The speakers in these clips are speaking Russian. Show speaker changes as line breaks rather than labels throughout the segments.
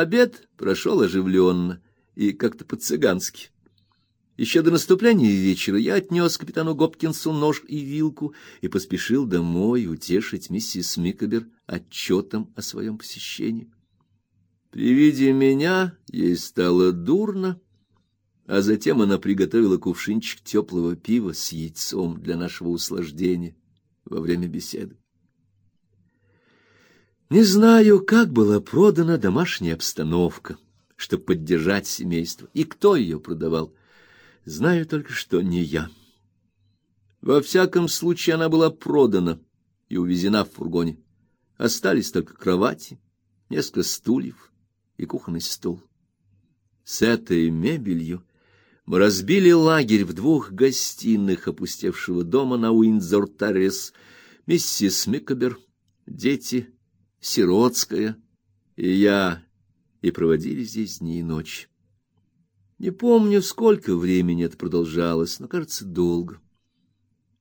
Обед прошел оживленно и как-то по-цыгански. Еще до наступления вечера я отнес капитану Гопкинсу нож и вилку и поспешил домой утешить миссис Микобер отчетом о своем посещении. При виде меня ей стало дурно, а затем она приготовила кувшинчик теплого пива с яйцом для нашего услаждения во время беседы. Не знаю, как была продана домашняя обстановка, чтобы поддержать семейство, и кто ее продавал. Знаю только, что не я. Во всяком случае, она была продана и увезена в фургоне. Остались только кровати, несколько стульев и кухонный стол. С этой мебелью мы разбили лагерь в двух гостиных опустевшего дома на Уиндзор-Террес. Миссис Микобер, дети Сиротская и я, и проводили здесь дни и ночи. Не помню, сколько времени это продолжалось, но, кажется, долго.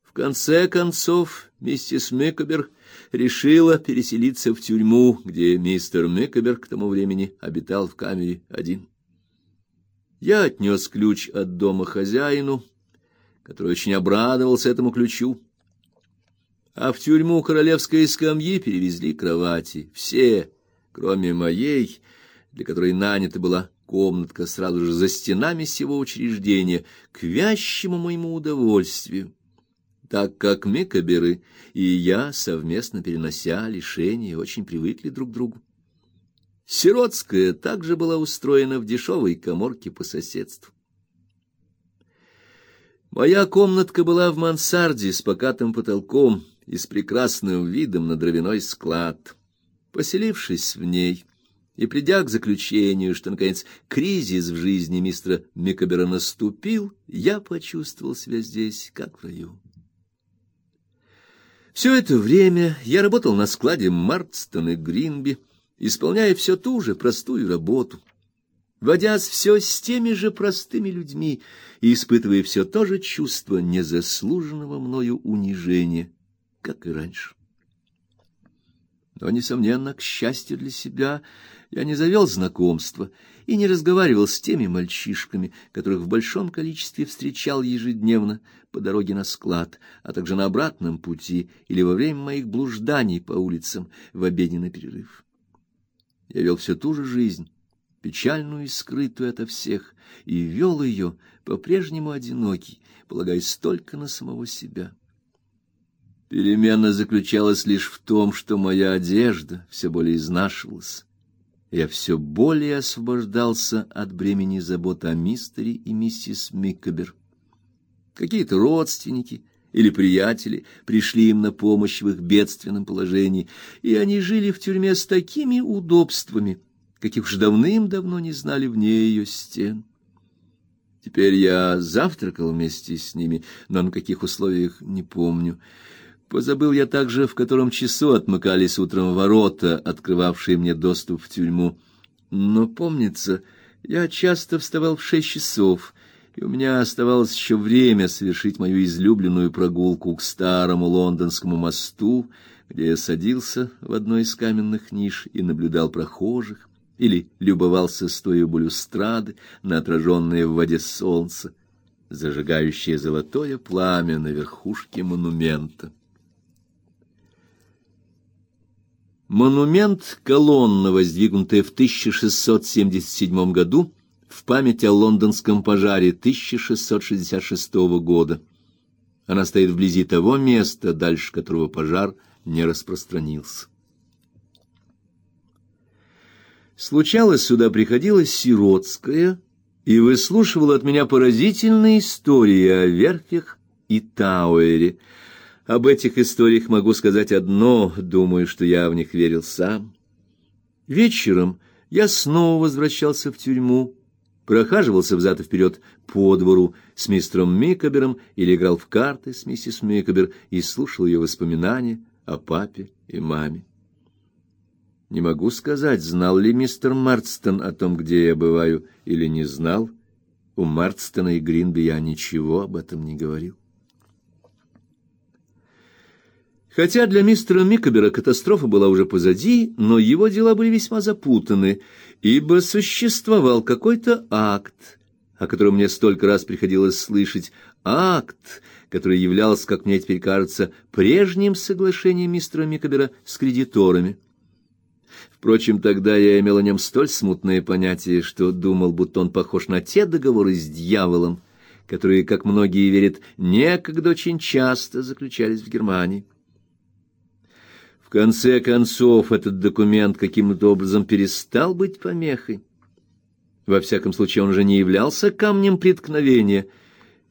В конце концов, миссис Микобер решила переселиться в тюрьму, где мистер Микобер к тому времени обитал в камере один. Я отнес ключ от дома хозяину, который очень обрадовался этому ключу а в тюрьму королевской скамьи перевезли кровати, все, кроме моей, для которой нанята была комнатка сразу же за стенами сего учреждения, к вящему моему удовольствию, так как Микоберы и я, совместно перенося лишения, очень привыкли друг к другу. Сиротская также была устроена в дешевой каморке по соседству. Моя комнатка была в мансарде с покатым потолком, и с прекрасным видом на дровяной склад. Поселившись в ней и придя к заключению, что наконец кризис в жизни мистера Микобера наступил, я почувствовал себя здесь как в раю. Все это время я работал на складе Марстон и Гринби, исполняя все ту же простую работу, водясь все с теми же простыми людьми и испытывая все то же чувство незаслуженного мною унижения как и раньше. Но, несомненно, к счастью для себя, я не завел знакомства и не разговаривал с теми мальчишками, которых в большом количестве встречал ежедневно по дороге на склад, а также на обратном пути или во время моих блужданий по улицам в обеденный перерыв. Я вел всю ту же жизнь, печальную и скрытую ото всех, и вел ее по-прежнему одинокий, полагаясь только на самого себя. Перемена заключалась лишь в том, что моя одежда все более изнашивалась. Я все более освобождался от бремени забот о мистере и миссис Миккобер. Какие-то родственники или приятели пришли им на помощь в их бедственном положении, и они жили в тюрьме с такими удобствами, каких уж давным-давно не знали вне ее стен. Теперь я завтракал вместе с ними, но на каких условиях не помню. Позабыл я также, в котором часу отмыкались утром ворота, открывавшие мне доступ в тюрьму. Но помнится, я часто вставал в шесть часов, и у меня оставалось еще время совершить мою излюбленную прогулку к старому лондонскому мосту, где я садился в одной из каменных ниш и наблюдал прохожих или любовался стоя балюстрады на отраженное в воде солнце, зажигающее золотое пламя на верхушке монумента. Монумент колонна, воздвигнутая в 1677 году в память о лондонском пожаре 1666 года. Она стоит вблизи того места, дальше которого пожар не распространился. Случалось, сюда приходила Сиротская и выслушивала от меня поразительные истории о верфях и Тауэре, об этих историях могу сказать одно, думаю, что я в них верил сам. Вечером я снова возвращался в тюрьму, прохаживался взад и вперед по двору с мистером Микобером или играл в карты с миссис Микобер и слушал ее воспоминания о папе и маме. Не могу сказать, знал ли мистер Марстон о том, где я бываю, или не знал. У Марстона и Гринби я ничего об этом не говорил. Хотя для мистера Микобера катастрофа была уже позади, но его дела были весьма запутаны, ибо существовал какой-то акт, о котором мне столько раз приходилось слышать, акт, который являлся, как мне теперь кажется, прежним соглашением мистера Микобера с кредиторами. Впрочем, тогда я имел о нем столь смутное понятие, что думал, будто он похож на те договоры с дьяволом, которые, как многие верят, некогда очень часто заключались в Германии. Конце концов, этот документ каким-то образом перестал быть помехой. Во всяком случае, он уже не являлся камнем преткновения —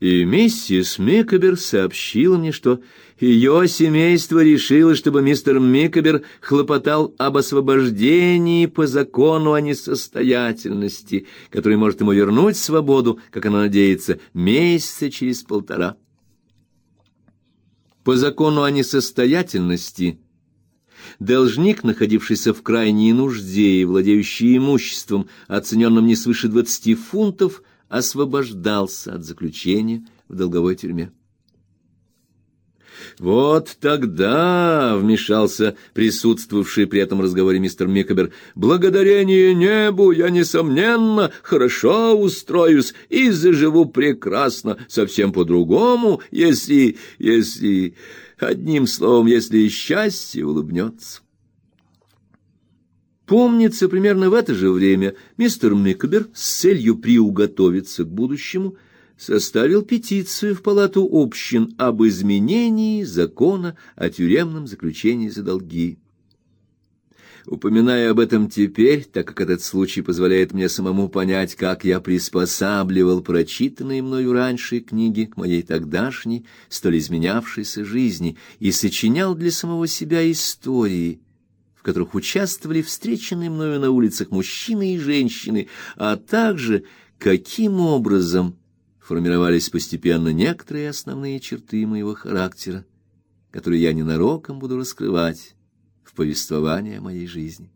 и миссис Микобер сообщила мне, что ее семейство решило, чтобы мистер Микобер хлопотал об освобождении по закону о несостоятельности, который может ему вернуть свободу, как она надеется, месяца через полтора. По закону о несостоятельности должник, находившийся в крайней нужде и владеющий имуществом, оцененным не свыше двадцати фунтов, освобождался от заключения в долговой тюрьме. Вот тогда вмешался присутствовавший при этом разговоре мистер Микобер. Благодарение небу я несомненно хорошо устроюсь и заживу прекрасно, совсем по-другому, если если одним словом, если счастье улыбнется. Помнится, примерно в это же время мистер Микбер с целью приуготовиться к будущему составил петицию в палату общин об изменении закона о тюремном заключении за долги. Упоминая об этом теперь, так как этот случай позволяет мне самому понять, как я приспосабливал прочитанные мною раньше книги к моей тогдашней, столь изменявшейся жизни и сочинял для самого себя истории, в которых участвовали встреченные мною на улицах мужчины и женщины, а также каким образом формировались постепенно некоторые основные черты моего характера, которые я ненароком буду раскрывать в повествовании о моей жизни.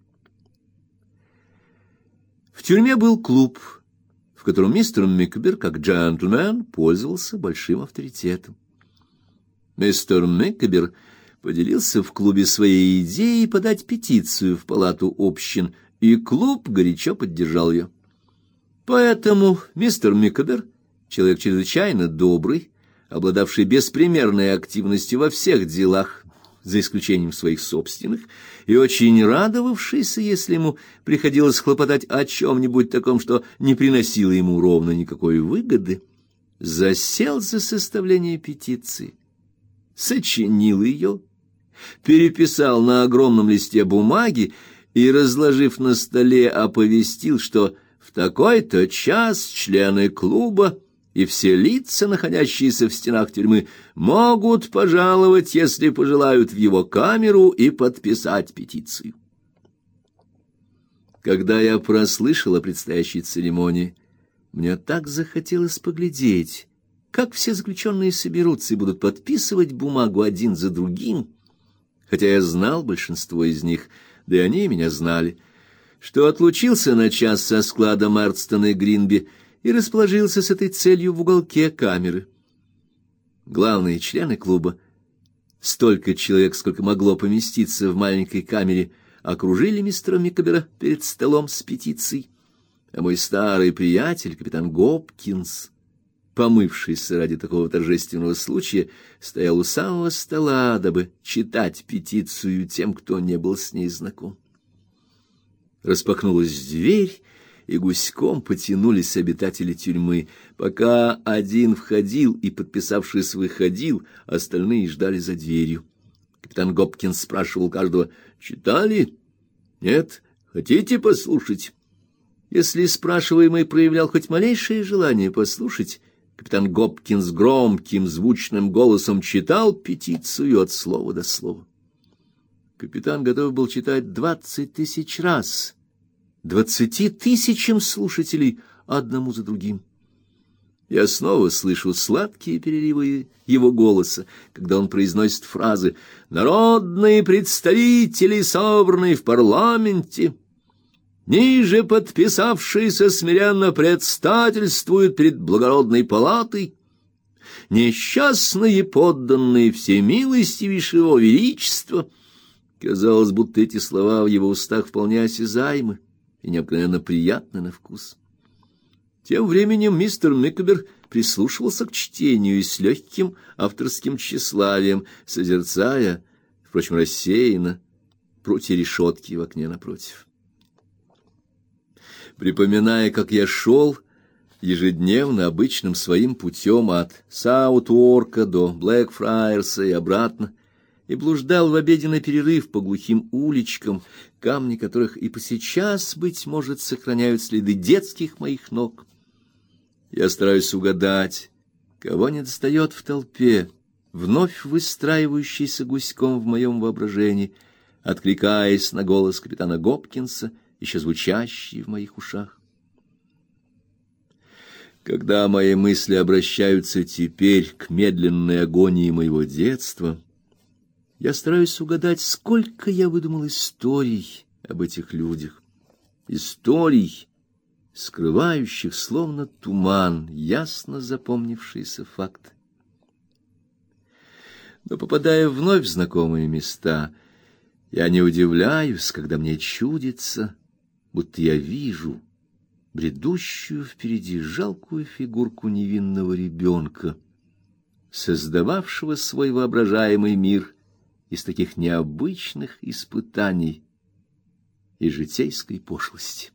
В тюрьме был клуб, в котором мистер Микбер, как джентльмен, пользовался большим авторитетом. Мистер Микбер поделился в клубе своей идеей подать петицию в палату общин, и клуб горячо поддержал ее. Поэтому мистер Микобер, человек чрезвычайно добрый, обладавший беспримерной активностью во всех делах, за исключением своих собственных, и очень радовавшийся, если ему приходилось хлопотать о чем-нибудь таком, что не приносило ему ровно никакой выгоды, засел за составление петиции, сочинил ее переписал на огромном листе бумаги и, разложив на столе, оповестил, что в такой-то час члены клуба и все лица, находящиеся в стенах тюрьмы, могут пожаловать, если пожелают, в его камеру и подписать петицию. Когда я прослышал о предстоящей церемонии, мне так захотелось поглядеть, как все заключенные соберутся и будут подписывать бумагу один за другим, хотя я знал большинство из них, да и они меня знали, что отлучился на час со склада Марстона и Гринби и расположился с этой целью в уголке камеры. Главные члены клуба, столько человек, сколько могло поместиться в маленькой камере, окружили мистера Микобера перед столом с петицией, а мой старый приятель, капитан Гопкинс, помывшийся ради такого торжественного случая, стоял у самого стола, дабы читать петицию тем, кто не был с ней знаком. Распахнулась дверь, и гуськом потянулись обитатели тюрьмы. Пока один входил и, подписавшись, выходил, остальные ждали за дверью. Капитан Гопкинс спрашивал каждого, «Читали? Нет? Хотите послушать?» Если спрашиваемый проявлял хоть малейшее желание послушать, Капитан Гопкинс громким звучным голосом читал петицию от слова до слова. Капитан готов был читать двадцать тысяч раз, двадцати тысячам слушателей одному за другим. Я снова слышу сладкие переливы его голоса, когда он произносит фразы «Народные представители, собранные в парламенте», ниже подписавшиеся смиренно предстательствуют перед благородной палатой, несчастные подданные всемилостивейшего величества. Казалось, будто эти слова в его устах вполне осязаемы и необыкновенно приятны на вкус. Тем временем мистер Микобер прислушивался к чтению и с легким авторским тщеславием, созерцая, впрочем, рассеянно, прутья решетки в окне напротив. Припоминая, как я шел ежедневно обычным своим путем от Саут-Уорка до Блэкфрайерса и обратно, и блуждал в обеденный перерыв по глухим уличкам, камни которых и по сейчас, быть может, сохраняют следы детских моих ног. Я стараюсь угадать, кого не достает в толпе, вновь выстраивающийся гуськом в моем воображении, откликаясь на голос капитана Гопкинса, еще звучащий в моих ушах. Когда мои мысли обращаются теперь к медленной агонии моего детства, я стараюсь угадать, сколько я выдумал историй об этих людях. Историй, скрывающих словно туман ясно запомнившиеся факты. Но попадая вновь в знакомые места, я не удивляюсь, когда мне чудится, будто я вижу бредущую впереди жалкую фигурку невинного ребенка, создававшего свой воображаемый мир из таких необычных испытаний и житейской пошлости.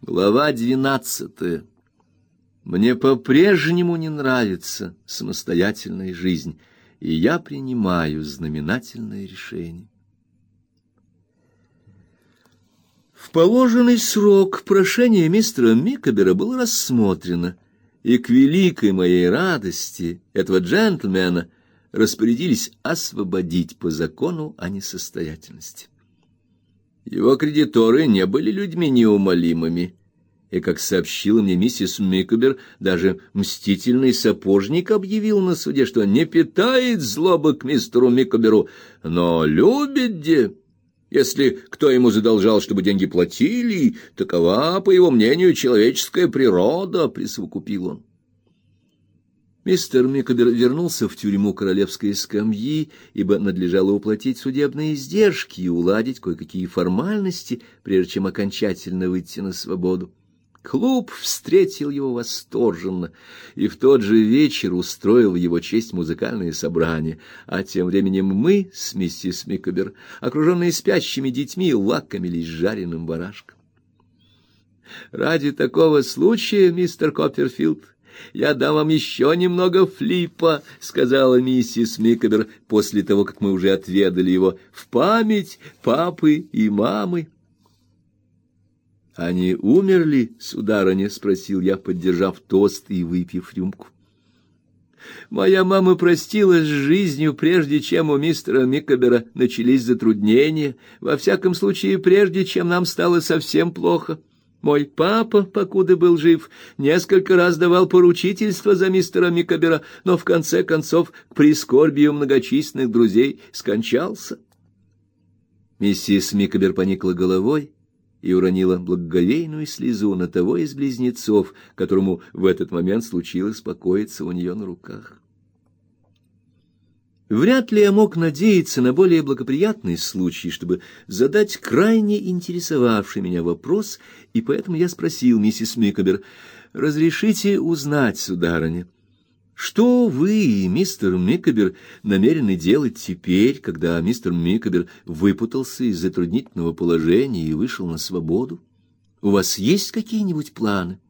Глава двенадцатая. Мне по-прежнему не нравится самостоятельная жизнь, и я принимаю знаменательное решение. В положенный срок прошение мистера Микобера было рассмотрено, и к великой моей радости этого джентльмена распорядились освободить по закону о несостоятельности. Его кредиторы не были людьми неумолимыми, и, как сообщила мне миссис Микобер, даже мстительный сапожник объявил на суде, что не питает злобы к мистеру Микоберу, но любит де. Если кто ему задолжал, чтобы деньги платили, такова, по его мнению, человеческая природа, присовокупил он. Мистер Микобер вернулся в тюрьму королевской скамьи, ибо надлежало уплатить судебные издержки и уладить кое-какие формальности, прежде чем окончательно выйти на свободу. Клуб встретил его восторженно и в тот же вечер устроил в его честь музыкальное собрание, а тем временем мы с миссис Микобер, окруженные спящими детьми, лакомились жареным барашком. Ради такого случая, мистер Копперфилд, я дам вам еще немного флипа, сказала миссис Микобер после того, как мы уже отведали его в память папы и мамы. Они умерли, сударыня, спросил я, поддержав тост и выпив рюмку. Моя мама простилась с жизнью, прежде чем у мистера Микобера начались затруднения, во всяком случае, прежде чем нам стало совсем плохо. Мой папа, покуда был жив, несколько раз давал поручительство за мистера Микобера, но в конце концов, к прискорбию многочисленных друзей, скончался. Миссис Микобер поникла головой и уронила благоговейную слезу на того из близнецов, которому в этот момент случилось покоиться у нее на руках. Вряд ли я мог надеяться на более благоприятный случай, чтобы задать крайне интересовавший меня вопрос, и поэтому я спросил миссис Микобер: "Разрешите узнать, сударыня, что вы, мистер Микобер, намерены делать теперь, когда мистер Микобер выпутался из затруднительного положения и вышел на свободу? У вас есть какие-нибудь планы?"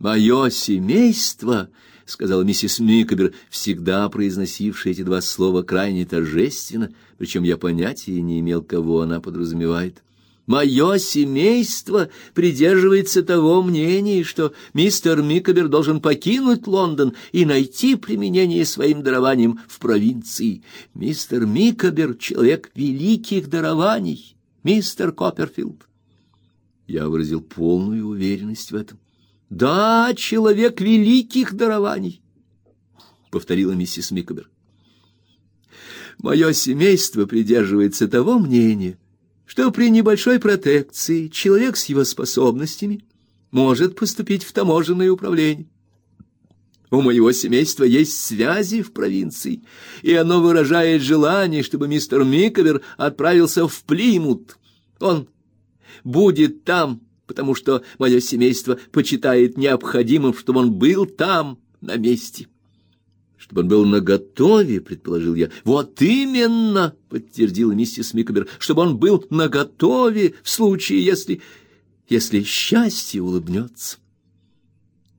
«Мое семейство, — сказала миссис Микобер, всегда произносившая эти два слова крайне торжественно, причем я понятия не имел, кого она подразумевает. Мое семейство придерживается того мнения, что мистер Микобер должен покинуть Лондон и найти применение своим дарованиям в провинции. Мистер Микобер — человек великих дарований, мистер Копперфилд. Я выразил полную уверенность в этом. Да, человек великих дарований, повторила миссис Микобер. Мое семейство придерживается того мнения, что при небольшой протекции человек с его способностями может поступить в таможенное управление. У моего семейства есть связи в провинции, и оно выражает желание, чтобы мистер Миковер отправился в Плимут. Он будет там, потому что мое семейство почитает необходимым, чтобы он был там, на месте. Чтобы он был наготове, предположил я. Вот именно, подтвердила миссис Микобер, чтобы он был наготове в случае, если если счастье улыбнется.